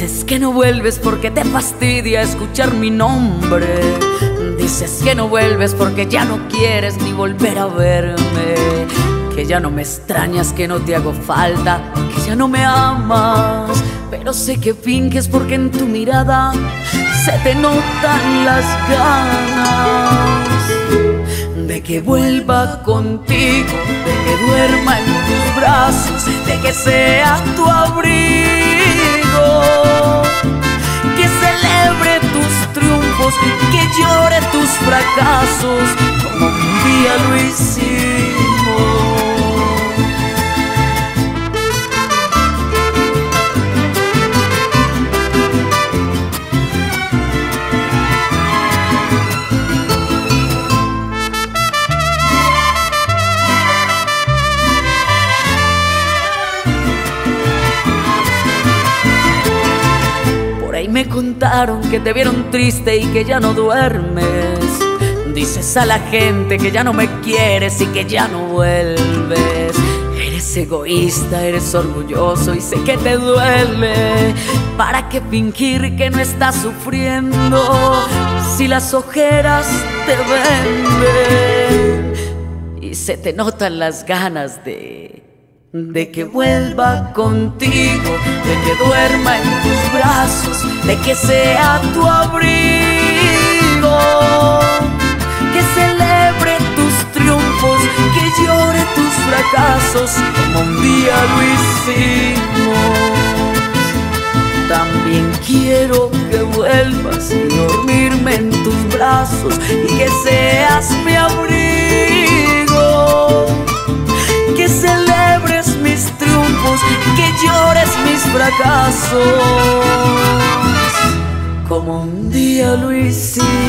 que no vuelves porque te fastidia escuchar mi nombre. Dices que no vuelves porque ya no quieres ni volver a verme. Que ya no me extrañas, que no te hago falta, que ya no me amas. Pero sé que finges porque en tu mirada se te notan las ganas de que vuelva contigo, de que duerma en tus brazos, de que sea tu abrigo, llore tus fracasos, como un día lo. Me contaron que te vieron triste y que ya no duermes. Dices a la gente que ya no me quieres y que ya no vuelves. Eres egoísta, eres orgulloso y sé que te duele. ¿Para qué fingir que no estás sufriendo si las ojeras te venden? Y se te notan las ganas de de que vuelva contigo, de que duerma en tus brazos, de que sea tu abrigo, que celebre tus triunfos, que llore tus fracasos, como un día lo hicimos. También quiero que vuelvas y dormirme en tus brazos y que seas mi abrigo, que celebres mis triunfos, que llores mis fracasos, como un día lo.